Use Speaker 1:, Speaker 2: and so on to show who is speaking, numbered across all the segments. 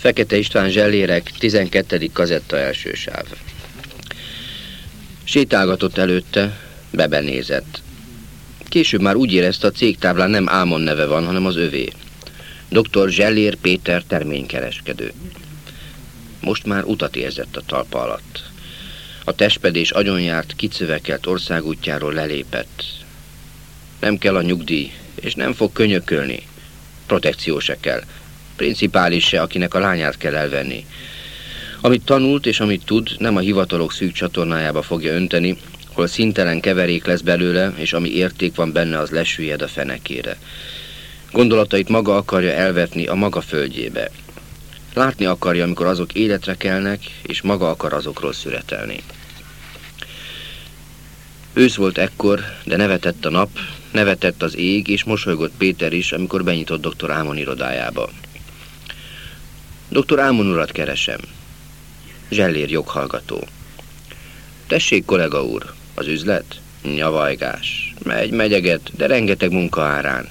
Speaker 1: Fekete István zsellérek, 12. kazetta első sáv. Sétálgatott előtte, bebenézett. Később már úgy érezte, a cégtáblán nem Ámon neve van, hanem az övé. Dr. Zsellér Péter terménykereskedő. Most már utat érzett a talpa alatt. A testpedés agyonjárt, kicövekelt országútjáról lelépett. Nem kell a nyugdíj, és nem fog könyökölni. Protekció se kell. Principális se, akinek a lányát kell elvenni. Amit tanult és amit tud, nem a hivatalok szűk csatornájába fogja önteni, hol szintelen keverék lesz belőle, és ami érték van benne, az lesüllyed a fenekére. Gondolatait maga akarja elvetni a maga földjébe. Látni akarja, amikor azok életre kelnek, és maga akar azokról szüretelni. Ősz volt ekkor, de nevetett a nap, nevetett az ég, és mosolygott Péter is, amikor benyitott dr. Ámon irodájába. Dr. Ámon urat keresem. Zsellér joghallgató. Tessék, kollega úr, az üzlet? Nyavajgás. Megy, megyeget, de rengeteg munka árán.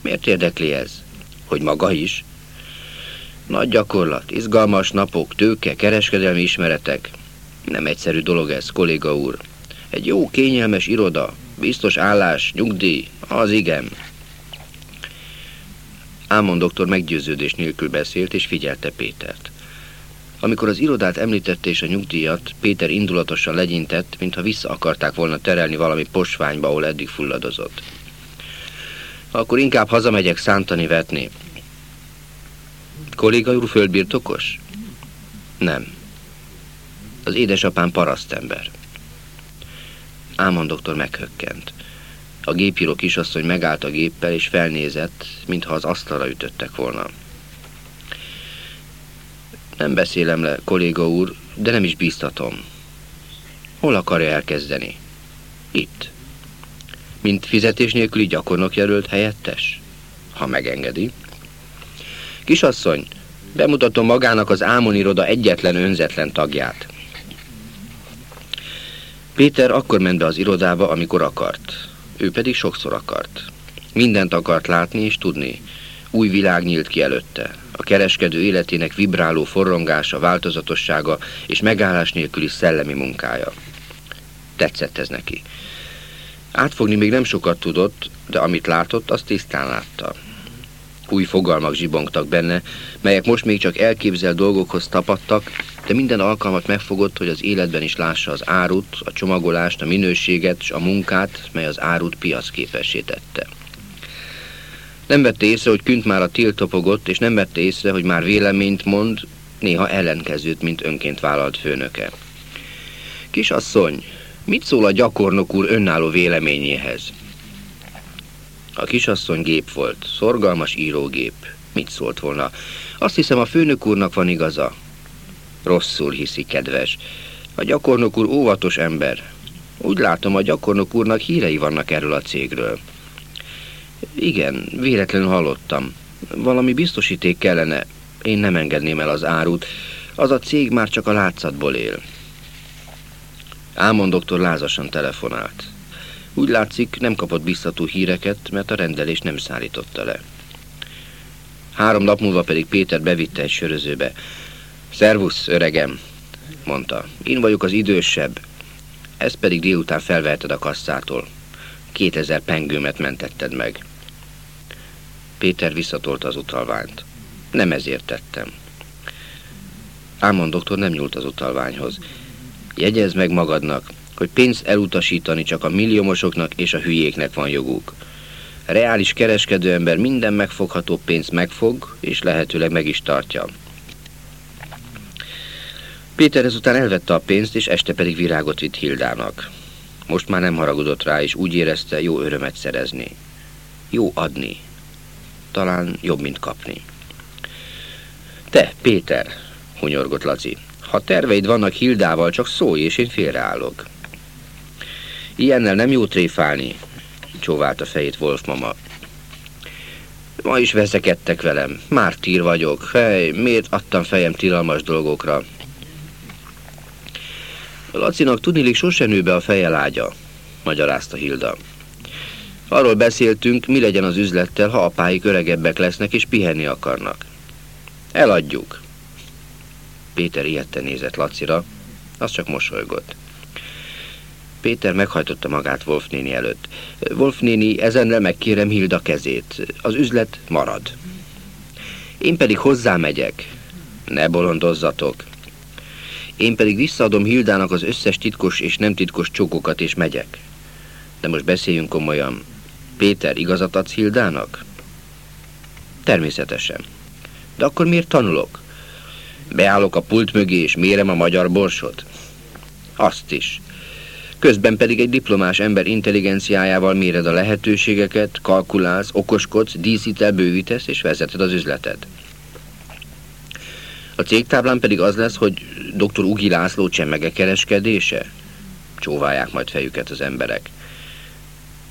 Speaker 1: Miért érdekli ez? Hogy maga is? Nagy gyakorlat, izgalmas napok, tőke, kereskedelmi ismeretek. Nem egyszerű dolog ez, kolléga úr. Egy jó, kényelmes iroda, biztos állás, nyugdíj, az igen. Ámon doktor meggyőződés nélkül beszélt, és figyelte Pétert. Amikor az irodát említette és a nyugdíjat, Péter indulatosan legyintett, mintha vissza akarták volna terelni valami posványba, ahol eddig fulladozott. Akkor inkább hazamegyek szántani vetni. Kolléga úr földbirtokos? Nem. Az édesapám parasztember. Ámon doktor meghökkent. A gépíró kisasszony megállt a géppel, és felnézett, mintha az asztalra ütöttek volna. Nem beszélem le, kolléga úr, de nem is bíztatom. Hol akarja elkezdeni? Itt. Mint fizetés nélküli gyakornok jelölt helyettes? Ha megengedi. Kisasszony, bemutatom magának az Ámon iroda egyetlen önzetlen tagját. Péter akkor ment be az irodába, amikor akart. Ő pedig sokszor akart. Mindent akart látni és tudni. Új világ nyílt ki előtte. A kereskedő életének vibráló forrongása, változatossága és megállás nélküli szellemi munkája. Tetszett ez neki. Átfogni még nem sokat tudott, de amit látott, azt tisztán látta. Új fogalmak zsibongtak benne, melyek most még csak elképzelt dolgokhoz tapadtak, de minden alkalmat megfogott, hogy az életben is lássa az árut, a csomagolást, a minőséget és a munkát, mely az árut piacképessé tette. Nem vette észre, hogy künt már a tiltopogott, és nem vette észre, hogy már véleményt mond, néha ellenkezőt, mint önként vállalt főnöke. Kisasszony, mit szól a gyakornok úr önálló véleményéhez? A kisasszony gép volt, szorgalmas írógép. Mit szólt volna? Azt hiszem, a főnök úrnak van igaza. Rosszul hiszi, kedves. A gyakornok úr óvatos ember. Úgy látom, a gyakornok úrnak hírei vannak erről a cégről. Igen, véletlenül hallottam. Valami biztosíték kellene. Én nem engedném el az árut. Az a cég már csak a látszatból él. Ámon doktor lázasan telefonált. Úgy látszik, nem kapott biztató híreket, mert a rendelés nem szállította le. Három nap múlva pedig Péter bevitte egy sörözőbe. Szervusz, öregem, mondta. Én vagyok az idősebb. Ezt pedig délután felveheted a kasszától. Kétezer pengőmet mentetted meg. Péter visszatolta az utalványt. Nem ezért tettem. Ámon doktor nem nyúlt az utalványhoz. Jegyezd meg magadnak, hogy pénzt elutasítani csak a milliómosoknak és a hülyéknek van joguk. A reális kereskedő ember minden megfogható pénzt megfog, és lehetőleg meg is tartja. Péter ezután elvette a pénzt, és este pedig virágot vitt Hildának. Most már nem haragudott rá, és úgy érezte, jó örömet szerezni. Jó adni. Talán jobb, mint kapni. Te, Péter, hunyorgott Laci, ha terveid vannak Hildával, csak szólj, és én félreállok. Ilyennel nem jó tréfálni, csóvált a fejét Wolf mama. Ma is veszekedtek velem. Mártír vagyok. Hely, miért adtam fejem tilalmas dolgokra? Lacinak tudnilik sose nő be a feje lágya, magyarázta Hilda. Arról beszéltünk, mi legyen az üzlettel, ha apáik öregebbek lesznek és pihenni akarnak. Eladjuk. Péter ilyetten nézett Lacira, az csak mosolygott. Péter meghajtotta magát Wolf néni előtt. Wolf néni, ezenre megkérem Hilda kezét. Az üzlet marad. Én pedig hozzámegyek. Ne bolondozzatok. Én pedig visszaadom Hildának az összes titkos és nem titkos csókokat és megyek. De most beszéljünk komolyan. Péter, igazat adsz Hildának? Természetesen. De akkor miért tanulok? Beállok a pult mögé és mérem a magyar borsot? Azt is. Közben pedig egy diplomás ember intelligenciájával méred a lehetőségeket, kalkulálsz, okoskodsz, díszítel, bővítesz és vezeted az üzletet. A cégtáblán pedig az lesz, hogy dr. Ugi László csemege kereskedése? Csóválják majd fejüket az emberek.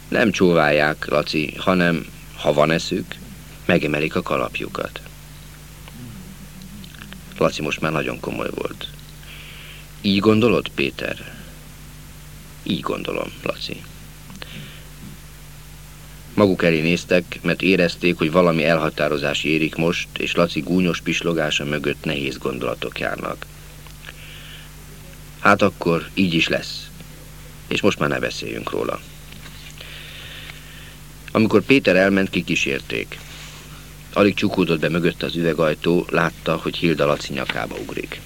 Speaker 1: Nem csóválják, Laci, hanem, ha van eszük, megemelik a kalapjukat. Laci most már nagyon komoly volt. Így gondolod, Péter? Így gondolom, Laci. Maguk elé néztek, mert érezték, hogy valami elhatározás érik most, és Laci gúnyos pislogása mögött nehéz gondolatok járnak. Hát akkor így is lesz. És most már ne beszéljünk róla. Amikor Péter elment, kikísérték. Alig csukódott be mögött az üvegajtó, látta, hogy Hilda Laci nyakába ugrik.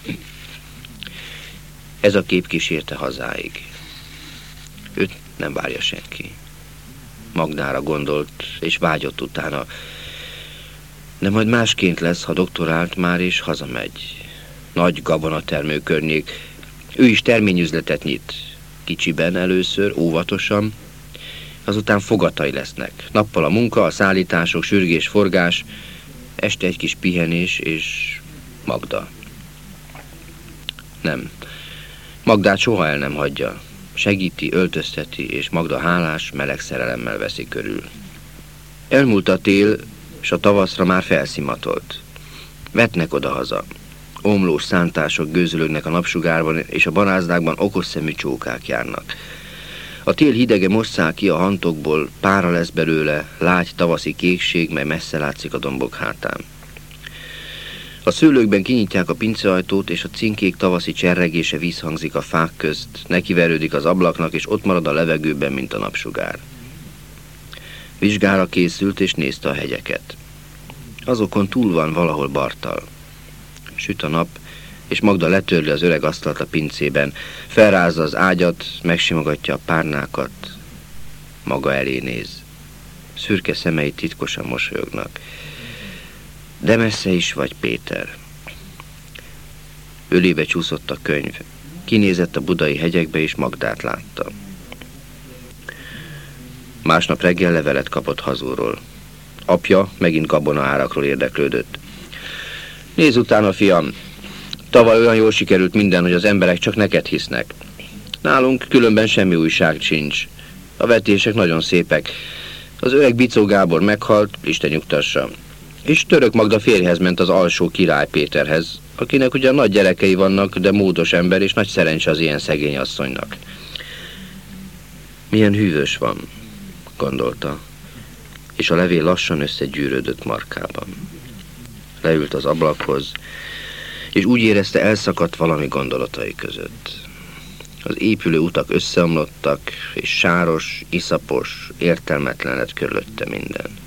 Speaker 1: Ez a kép kísérte hazáig. Őt nem várja senki. Magdára gondolt, és vágyott utána. De majd másként lesz, ha doktorált már, és hazamegy. Nagy gabonatermő környék. Ő is terményüzletet nyit. Kicsiben először, óvatosan, azután fogatai lesznek. Nappal a munka, a szállítások, sürgés, forgás, este egy kis pihenés és Magda. Nem. Magdát soha el nem hagyja. Segíti, öltözteti, és Magda hálás, meleg szerelemmel veszi körül. Elmúlt a tél, és a tavaszra már felszimatolt. Vetnek oda-haza. Omlós szántások gőzölögnek a napsugárban, és a barázdákban okos szemű csókák járnak. A tél hidege mosszál ki a hantokból, pára lesz belőle, lágy tavaszi kékség, mely messze látszik a dombok hátán. A szőlőkben kinyitják a pinceajtót, és a cinkék tavaszi cserregése vízhangzik a fák közt, nekiverődik az ablaknak, és ott marad a levegőben, mint a napsugár. Vizsgára készült, és nézte a hegyeket. Azokon túl van valahol Bartal. Süt a nap, és Magda letörli az öreg asztalt a pincében, felrázza az ágyat, megsimogatja a párnákat, maga elé néz. Szürke szemei titkosan mosolyognak. De messze is vagy, Péter. Ölébe csúszott a könyv. Kinézett a budai hegyekbe, és Magdát látta. Másnap reggel levelet kapott hazúról. Apja megint gabona árakról érdeklődött. Nézz utána, fiam, Tavaly olyan jól sikerült minden, hogy az emberek csak neked hisznek. Nálunk különben semmi újság sincs. A vetések nagyon szépek. Az öreg Bicó Gábor meghalt, Isten nyugtassa. És török Magda férjhez ment az alsó király Péterhez, akinek ugyan nagy gyerekei vannak, de módos ember, és nagy szerencse az ilyen szegény asszonynak. Milyen hűvös van, gondolta, és a levél lassan összegyűrődött markában. Leült az ablakhoz, és úgy érezte elszakadt valami gondolatai között. Az épülő utak összeomlottak, és sáros, iszapos, értelmetlen lett körülötte minden.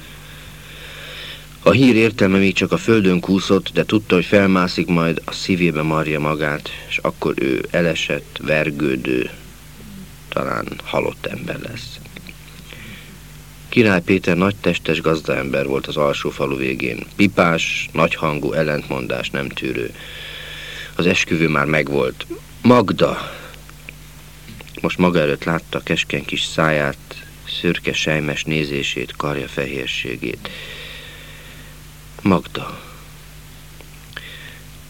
Speaker 1: A hír értelme még csak a földön kúszott, de tudta, hogy felmászik majd, a szívébe marja magát, és akkor ő elesett, vergődő, talán halott ember lesz. Király Péter nagy testes gazdaember volt az alsó falu végén. Pipás, nagyhangú, ellentmondás nem tűrő. Az esküvő már megvolt. Magda! Most maga előtt látta keskeny kis száját, szürke sejmes nézését, karja fehérségét. Magda.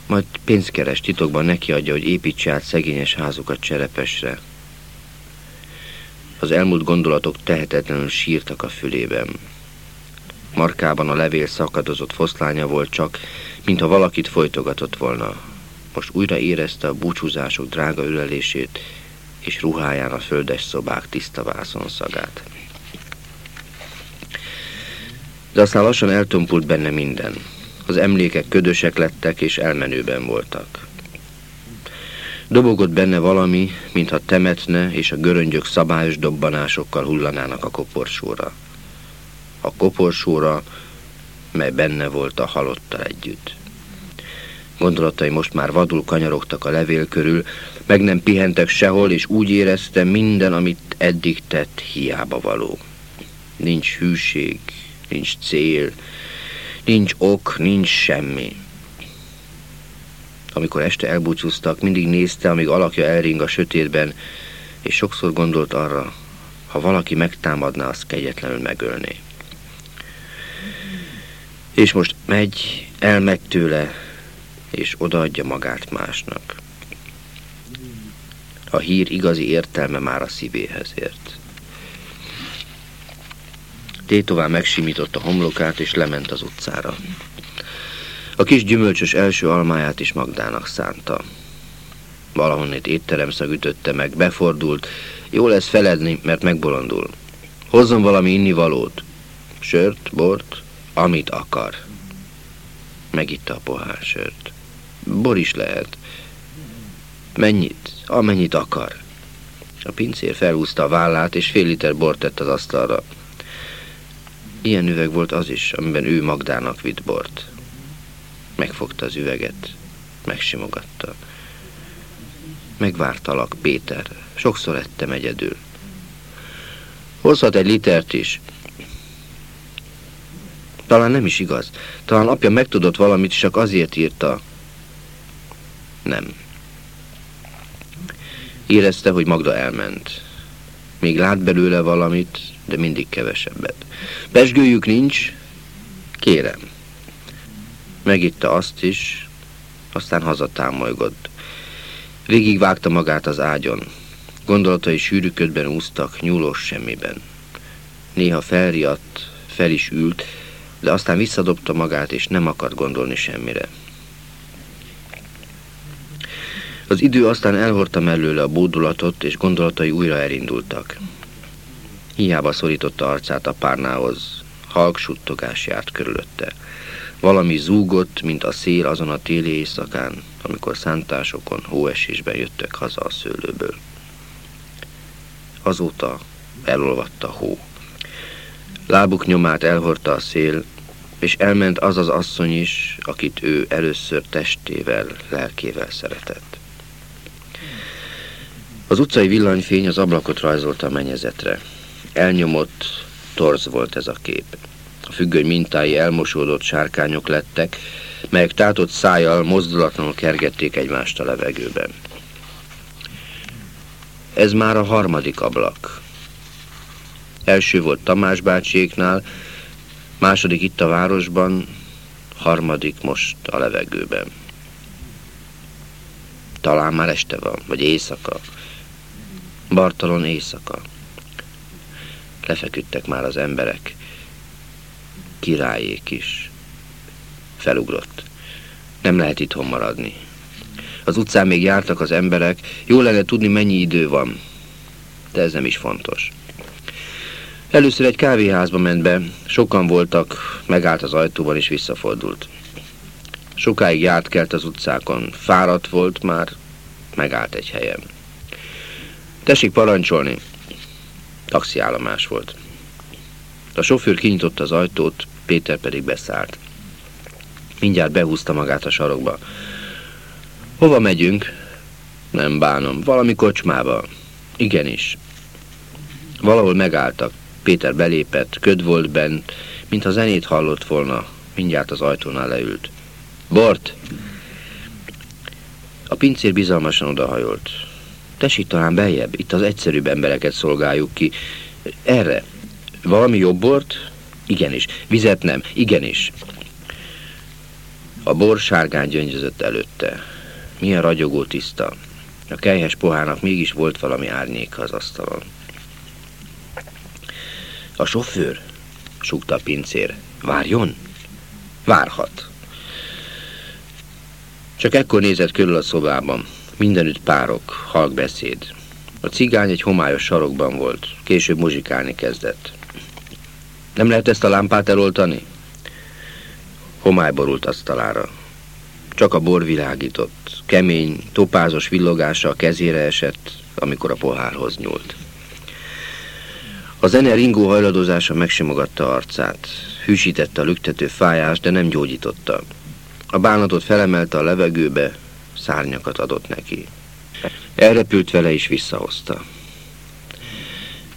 Speaker 1: Majd pénzkeres titokban neki adja, hogy építse át szegényes házukat cserepesre. Az elmúlt gondolatok tehetetlenül sírtak a fülében. Markában a levél szakadozott foszlánya volt csak, mintha valakit folytogatott volna. Most újra érezte a búcsúzások drága ülelését, és ruháján a földes szobák tiszta vászonszagát. De aztán lassan eltompult benne minden. Az emlékek ködösek lettek és elmenőben voltak. Dobogott benne valami, mintha temetne, és a göröngyök szabályos dobbanásokkal hullanának a koporsóra. A koporsóra, mely benne volt a halottal együtt. Gondolatai most már vadul kanyarogtak a levél körül, meg nem pihentek sehol, és úgy érezte, minden, amit eddig tett, hiába való. Nincs hűség, nincs cél, nincs ok, nincs semmi. Amikor este elbúcsúztak, mindig nézte, amíg alakja elring a sötétben, és sokszor gondolt arra, ha valaki megtámadná, azt kegyetlenül megölné. És most megy, elmegy tőle, és odaadja magát másnak. A hír igazi értelme már a szívéhez ért. Tétová megsimította homlokát, és lement az utcára. A kis gyümölcsös első almáját is Magdának szánta. Valahonnét étteremszag ütötte meg, befordult. Jó lesz feledni, mert megbolondul. Hozzon valami innivalót. Sört, bort, amit akar. Megitta a pohár sört. Bor is lehet. Mennyit? Amennyit akar. A pincér felhúzta a vállát, és fél liter bort tett az asztalra. Ilyen üveg volt az is, amiben ő Magdának vitt bort. Megfogta az üveget, megsimogatta. Megvártalak, Péter. Sokszor ettem egyedül. Hozhat egy litert is. Talán nem is igaz. Talán apja megtudott valamit, csak azért írta. Nem. Érezte, hogy Magda elment. Még lát belőle valamit, de mindig kevesebbet. Pesgőjük nincs? Kérem. Megitta azt is, aztán hazatámolygott. Végigvágta magát az ágyon. Gondolatai sűrűködben úsztak, nyúlós semmiben. Néha felriadt, fel is ült, de aztán visszadobta magát, és nem akart gondolni semmire. Az idő aztán elhordta mellőle a bódulatot, és gondolatai újra elindultak. Hiába szorította arcát a párnához, halk suttogás járt körülötte. Valami zúgott, mint a szél azon a téli éjszakán, amikor szántásokon, hóesésben jöttek haza a szőlőből. Azóta elolvadt a hó. Lábuk nyomát elhordta a szél, és elment az az asszony is, akit ő először testével, lelkével szeretett. Az utcai villanyfény az ablakot rajzolta a mennyezetre. Elnyomott, torz volt ez a kép. A függöny mintái elmosódott sárkányok lettek, melyek tátott szájjal mozdulatlanul kergették egymást a levegőben. Ez már a harmadik ablak. Első volt Tamás bácséknál, második itt a városban, harmadik most a levegőben. Talán már este van, vagy éjszaka. Bartalon éjszaka. Lefeküdtek már az emberek. Királyék is. Felugrott. Nem lehet itthon maradni. Az utcán még jártak az emberek, jó lenne tudni, mennyi idő van. De ez nem is fontos. Először egy kávéházba ment be, sokan voltak, megállt az ajtóban és visszafordult. Sokáig járt kelt az utcákon, fáradt volt már, megállt egy helyen. Tessék parancsolni. Taxiállomás volt. A sofőr kinyitotta az ajtót, Péter pedig beszállt. Mindjárt behúzta magát a sarokba. Hova megyünk? Nem bánom, valami kocsmába. Igenis. Valahol megálltak. Péter belépett, köd volt bent, mintha zenét hallott volna. Mindjárt az ajtónál leült. Bort! A pincér bizalmasan odahajolt. Tessék talán beljebb, itt az egyszerűbb embereket szolgáljuk ki. Erre. Valami jobb bort? Igenis. Vizet nem? Igenis. A bor sárgán gyöngyözött előtte. Milyen ragyogó tiszta. A kelyhes pohának mégis volt valami árnyéka az asztalon. A sofőr? Súgta a pincér. Várjon? Várhat. Csak ekkor nézett körül a szobában. Mindenütt párok, halk beszéd. A cigány egy homályos sarokban volt, később muzsikálni kezdett. Nem lehet ezt a lámpát eloltani? Homály borult asztalára. Csak a bor világított. Kemény, topázos villogása a kezére esett, amikor a pohárhoz nyúlt. A zene ringó hajladozása megsimogatta arcát. Hűsítette a lüktető fájást, de nem gyógyította. A bánatot felemelte a levegőbe, szárnyakat adott neki. Elrepült vele és visszahozta.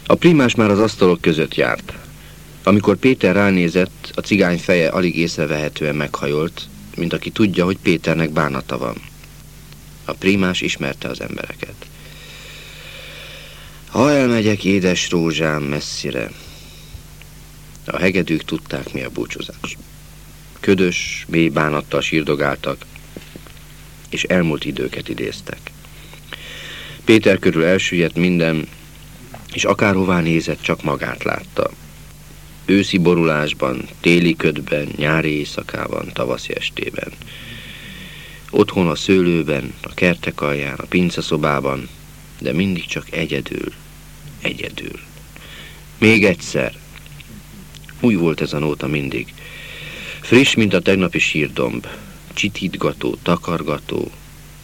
Speaker 1: A primás már az asztalok között járt. Amikor Péter ránézett, a cigány feje alig észrevehetően meghajolt, mint aki tudja, hogy Péternek bánata van. A primás ismerte az embereket. Ha elmegyek, édes rózsám, messzire. A hegedűk tudták, mi a búcsúzás. Ködös, mély bánattal sírdogáltak, és elmúlt időket idéztek. Péter körül elsüllyedt minden, és akárhová nézett, csak magát látta. Őszi borulásban, téli ködben, nyári éjszakában, tavaszi estében. Otthon a szőlőben, a kertek alján, a pincaszobában, de mindig csak egyedül, egyedül. Még egyszer. Új volt ez a nóta mindig. Friss, mint a tegnapi sírdomb. Csitítgató, takargató,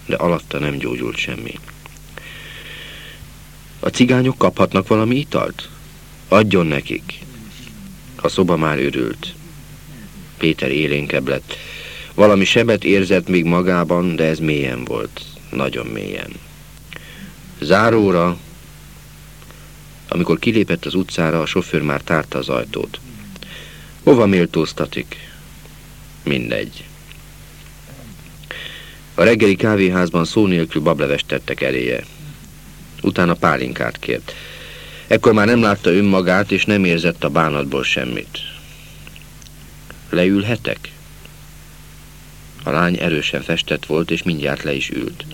Speaker 1: de alatta nem gyógyult semmi. A cigányok kaphatnak valami italt? Adjon nekik. A szoba már örült. Péter élénkebb lett. Valami sebet érzett még magában, de ez mélyen volt. Nagyon mélyen. Záróra, amikor kilépett az utcára, a sofőr már tárta az ajtót. Hova méltóztatik? Mindegy. A reggeli kávéházban szó nélkül bablevest tettek eléje. Utána pálinkát kért. Ekkor már nem látta önmagát, és nem érzett a bánatból semmit. Leülhetek? A lány erősen festett volt, és mindjárt le is ült.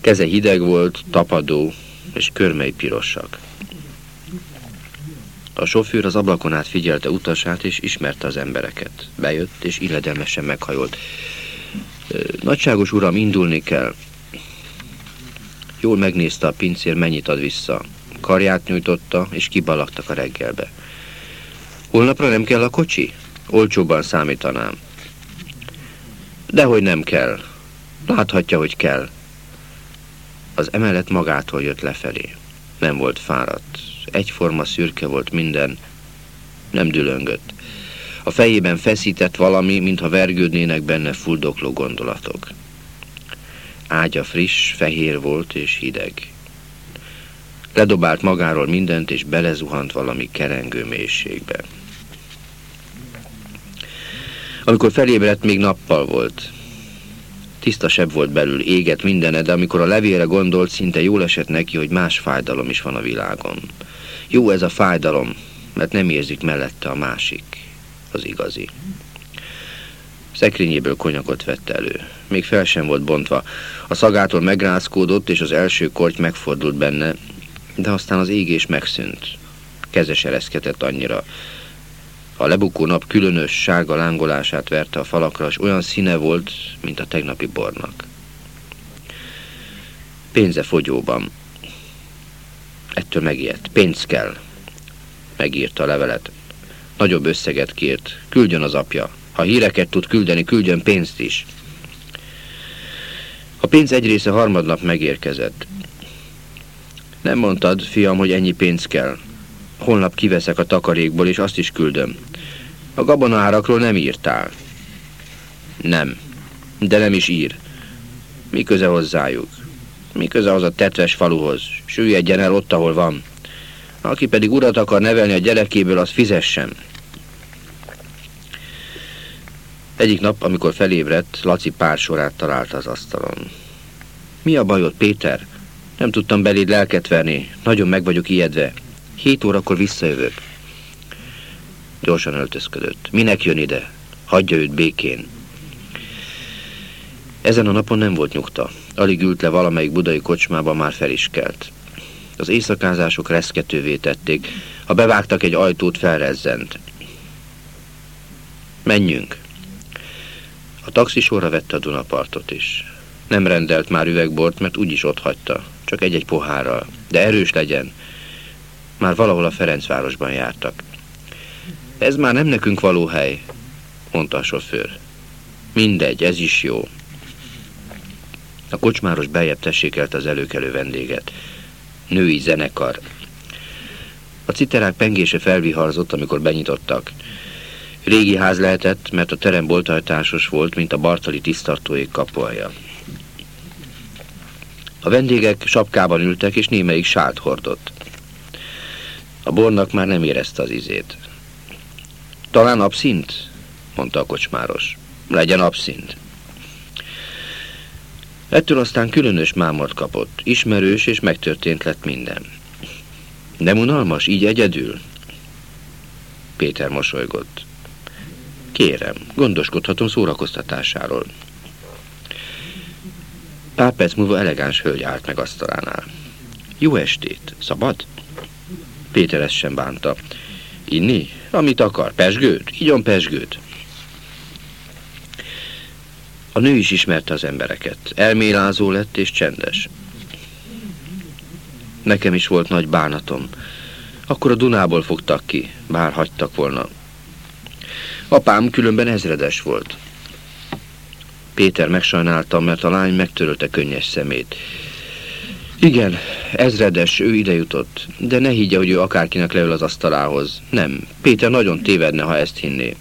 Speaker 1: Keze hideg volt, tapadó, és körmei pirosak. A sofőr az ablakon át figyelte utasát, és ismerte az embereket. Bejött, és illedelmesen meghajolt. Nagyságos uram, indulni kell. Jól megnézte a pincér, mennyit ad vissza. Karját nyújtotta, és kibalagtak a reggelbe. Holnapra nem kell a kocsi? Olcsóban számítanám. Dehogy nem kell. Láthatja, hogy kell. Az emelet magától jött lefelé. Nem volt fáradt. Egyforma szürke volt minden. Nem dülöngött. A fejében feszített valami, mintha vergődnének benne fuldokló gondolatok. Ágya friss, fehér volt és hideg. Ledobált magáról mindent, és belezuhant valami kerengő mélységbe. Amikor felébredt, még nappal volt. Tiszta sebb volt belül, éget mindene, de amikor a levére gondolt, szinte jól esett neki, hogy más fájdalom is van a világon. Jó ez a fájdalom, mert nem érzik mellette a másik, az igazi. Szekrényéből konyakot vett elő. Még fel sem volt bontva. A szagától megrázkódott, és az első korty megfordult benne, de aztán az égés megszűnt. Keze ereszkedett annyira. A lebukó nap különös sárga lángolását verte a falakra, és olyan színe volt, mint a tegnapi bornak. Pénze fogyóban. Ettől megijedt. Pénz kell. Megírta a levelet. Nagyobb összeget kért. Küldjön az apja. Ha híreket tud küldeni, küldjön pénzt is. A pénz egy része harmadnap megérkezett. Nem mondtad, fiam, hogy ennyi pénz kell. Holnap kiveszek a takarékból, és azt is küldöm. A gabona árakról nem írtál. Nem. De nem is ír. Mi köze hozzájuk? Mi köze az a tetves faluhoz? Süllyedjen el ott, ahol van. Aki pedig urat akar nevelni a gyerekéből, az fizessen. Egyik nap, amikor felébredt, Laci pár sorát találta az asztalon. Mi a bajod, Péter? Nem tudtam beléd lelket verni. Nagyon meg vagyok ijedve. Hét órakor visszajövök. Gyorsan öltözködött. Minek jön ide? Hagyja őt békén. Ezen a napon nem volt nyugta. Alig ült le valamelyik budai kocsmába, már fel is kelt. Az éjszakázások reszketővé tették. Ha bevágtak egy ajtót, felrezzent. Menjünk. A taxi sorra vette a Dunapartot is. Nem rendelt már üvegbort, mert úgyis ott hagyta. Csak egy-egy pohárral. De erős legyen. Már valahol a Ferencvárosban jártak. Ez már nem nekünk való hely. mondta a sofőr. Mindegy, ez is jó. A kocsmáros beljebb tessékelt az előkelő vendéget. Női zenekar. A citerák pengése felviharzott, amikor benyitottak. Régi ház lehetett, mert a terem boltajtásos volt, mint a Bartali tisztartóék kapuaja. A vendégek sapkában ültek, és némelyik sált hordott. A bornak már nem érezte az izét. Talán abszint? mondta a kocsmáros. Legyen abszint. Ettől aztán különös mámort kapott, ismerős és megtörtént lett minden. Nem unalmas, így egyedül? Péter mosolygott. Kérem, gondoskodhatom szórakoztatásáról. Pár perc múlva elegáns hölgy állt meg asztalánál. Jó estét, szabad? Péter ezt sem bánta. Inni? Amit akar, pesgőt? Igyon pesgőt. A nő is ismerte az embereket. Elmélázó lett és csendes. Nekem is volt nagy bánatom. Akkor a Dunából fogtak ki, bár hagytak volna. Apám különben ezredes volt. Péter megsajnáltam, mert a lány megtörölte könnyes szemét. Igen, ezredes, ő ide jutott, de ne higgye, hogy ő akárkinek leül az asztalához. Nem, Péter nagyon tévedne, ha ezt hinné.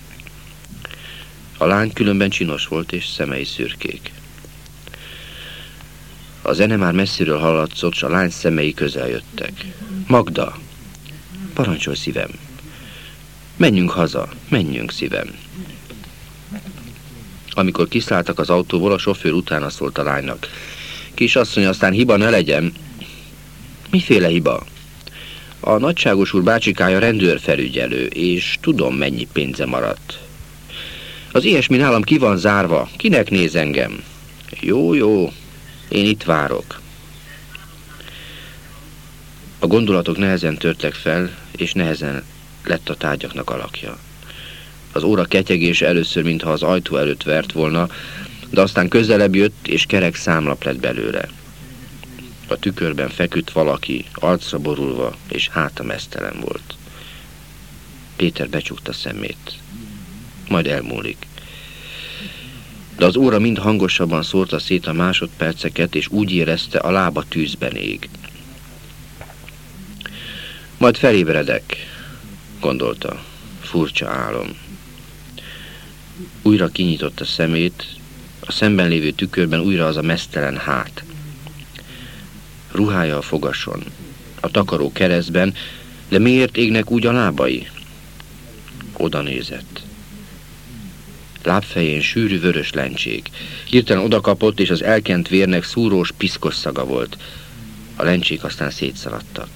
Speaker 1: A lány különben csinos volt, és szemei szürkék. A zene már messziről hallatszott, s a lány szemei közel jöttek. Magda, parancsolj szívem. Menjünk haza, menjünk szívem. Amikor kiszálltak az autóból, a sofőr utána szólt a lánynak. Kisasszony, aztán hiba ne legyen. Miféle hiba? A nagyságos úr bácsikája rendőrfelügyelő, és tudom, mennyi pénze maradt. Az ilyesmi nálam ki van zárva. Kinek néz engem? Jó, jó, én itt várok. A gondolatok nehezen törtek fel, és nehezen lett a tárgyaknak alakja. Az óra ketyegése először, mintha az ajtó előtt vert volna, de aztán közelebb jött, és kerek számlap lett belőle. A tükörben feküdt valaki, arcra borulva, és háta mesztelen volt. Péter becsukta szemét. Majd elmúlik. De az óra mind hangosabban szórta szét a másodperceket, és úgy érezte, a lába tűzben ég. Majd felébredek, gondolta. Furcsa álom. Újra kinyitotta szemét, a szemben lévő tükörben újra az a mesztelen hát. Ruhája a fogason, a takaró keresztben, de miért égnek úgy a lábai? Oda nézett. Lábfején sűrű vörös lencség. Hirtelen odakapott, és az elkent vérnek szúrós, piszkos szaga volt. A lencsék aztán szétszaladtak.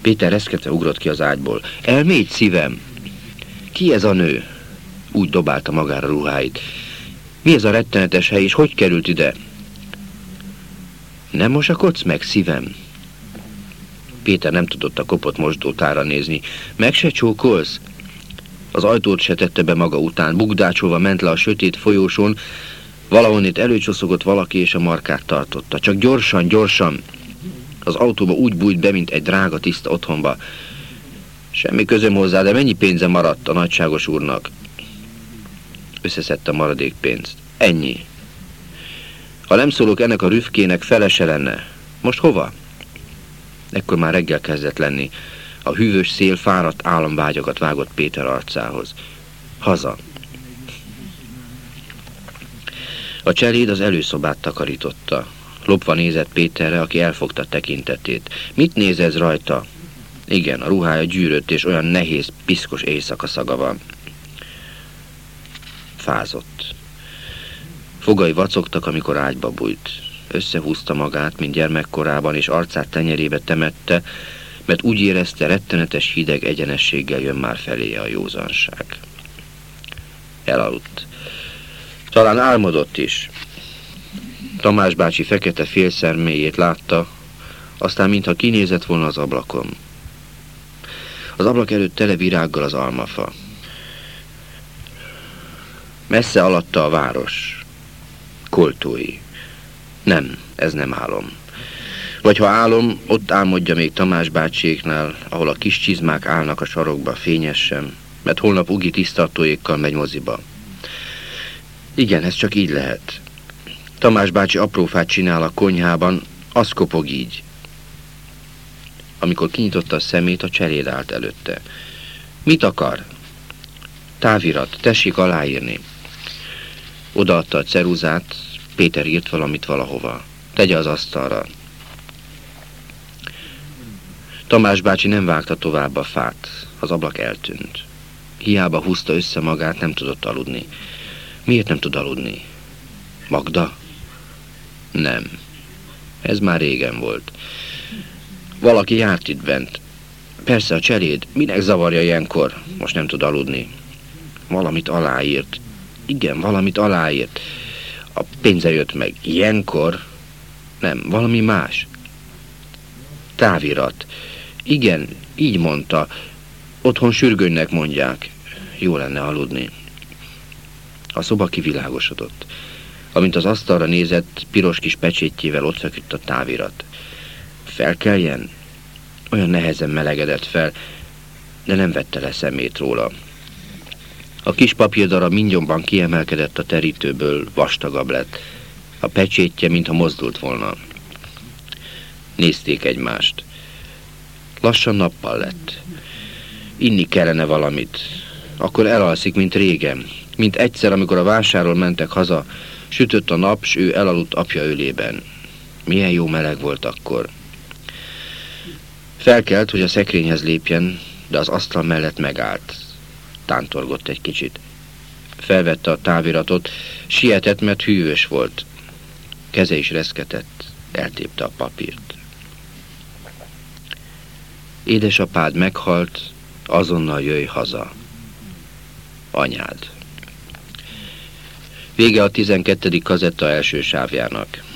Speaker 1: Péter reszketve ugrott ki az ágyból. Elmégy szívem! Ki ez a nő? Úgy dobálta magára ruháit. Mi ez a rettenetes hely, és hogy került ide? Nem mosakodsz meg, szívem? Péter nem tudott a kopott mosdótára nézni. Meg se csókolsz? Az ajtót se tette be maga után. Bugdácsolva ment le a sötét folyóson. Valahonnét előcsoszogott valaki, és a markát tartotta. Csak gyorsan, gyorsan! Az autóba úgy bújt be, mint egy drága tiszta otthonba. Semmi közöm hozzá, de mennyi pénze maradt a nagyságos úrnak? Összeszedte a maradék pénzt. Ennyi. Ha nem szólok ennek a rüfkének, felese lenne. Most hova? Ekkor már reggel kezdett lenni. A hűvös szél fáradt álomvágyakat vágott Péter arcához. Haza. A cseléd az előszobát takarította. Lopva nézett Péterre, aki elfogta tekintetét. Mit néz ez rajta? Igen, a ruhája gyűrött, és olyan nehéz, piszkos éjszaka szaga van. Fázott. Fogai vacogtak, amikor ágyba bújt. Összehúzta magát, mint gyermekkorában, és arcát tenyerébe temette, mert úgy érezte, rettenetes hideg egyenességgel jön már felé a józanság. Elaludt. Talán álmodott is. Tamás bácsi fekete félszerméjét látta, aztán mintha kinézett volna az ablakon. Az ablak előtt tele virággal az almafa. Messze alatta a város. Koltói. Nem, ez nem álom. Vagy ha álom, ott álmodja még Tamás bácséknál, ahol a kis csizmák állnak a sarokba fényesen, mert holnap Ugi tisztartóékkal megy moziba. Igen, ez csak így lehet. Tamás bácsi aprófát csinál a konyhában, az kopog így. Amikor kinyitotta a szemét, a cseréd állt előtte. Mit akar? Távirat, tessék aláírni. Odaadta a ceruzát, Péter írt valamit valahova. Tegye az asztalra. Tamás bácsi nem vágta tovább a fát. Az ablak eltűnt. Hiába húzta össze magát, nem tudott aludni. Miért nem tud aludni? Magda? Nem. Ez már régen volt. Valaki járt itt bent. Persze a cseléd. Minek zavarja ilyenkor? Most nem tud aludni. Valamit aláírt. Igen, valamit aláírt. A pénze jött meg. Ilyenkor? Nem, valami más. Távirat. Igen, így mondta. Otthon sürgőnynek mondják. Jó lenne aludni. A szoba kivilágosodott. Amint az asztalra nézett, piros kis pecsétjével ott feküdt a távirat. Felkeljen? Olyan nehezen melegedett fel, de nem vette le szemét róla. A kis papírdarab mindjomban kiemelkedett a terítőből, vastagabb lett. A pecsétje, mintha mozdult volna. Nézték egymást. Lassan nappal lett. Inni kellene valamit. Akkor elalszik, mint régen. Mint egyszer, amikor a vásáról mentek haza, sütött a nap, s ő elaludt apja ölében. Milyen jó meleg volt akkor. Felkelt, hogy a szekrényhez lépjen, de az asztal mellett megállt. Tántorgott egy kicsit. Felvette a táviratot, sietett, mert hűvös volt. Keze is reszketett, eltépte a papírt. Édesapád meghalt, azonnal jöjj haza. Anyád. Vége a 12. kazetta első sávjának.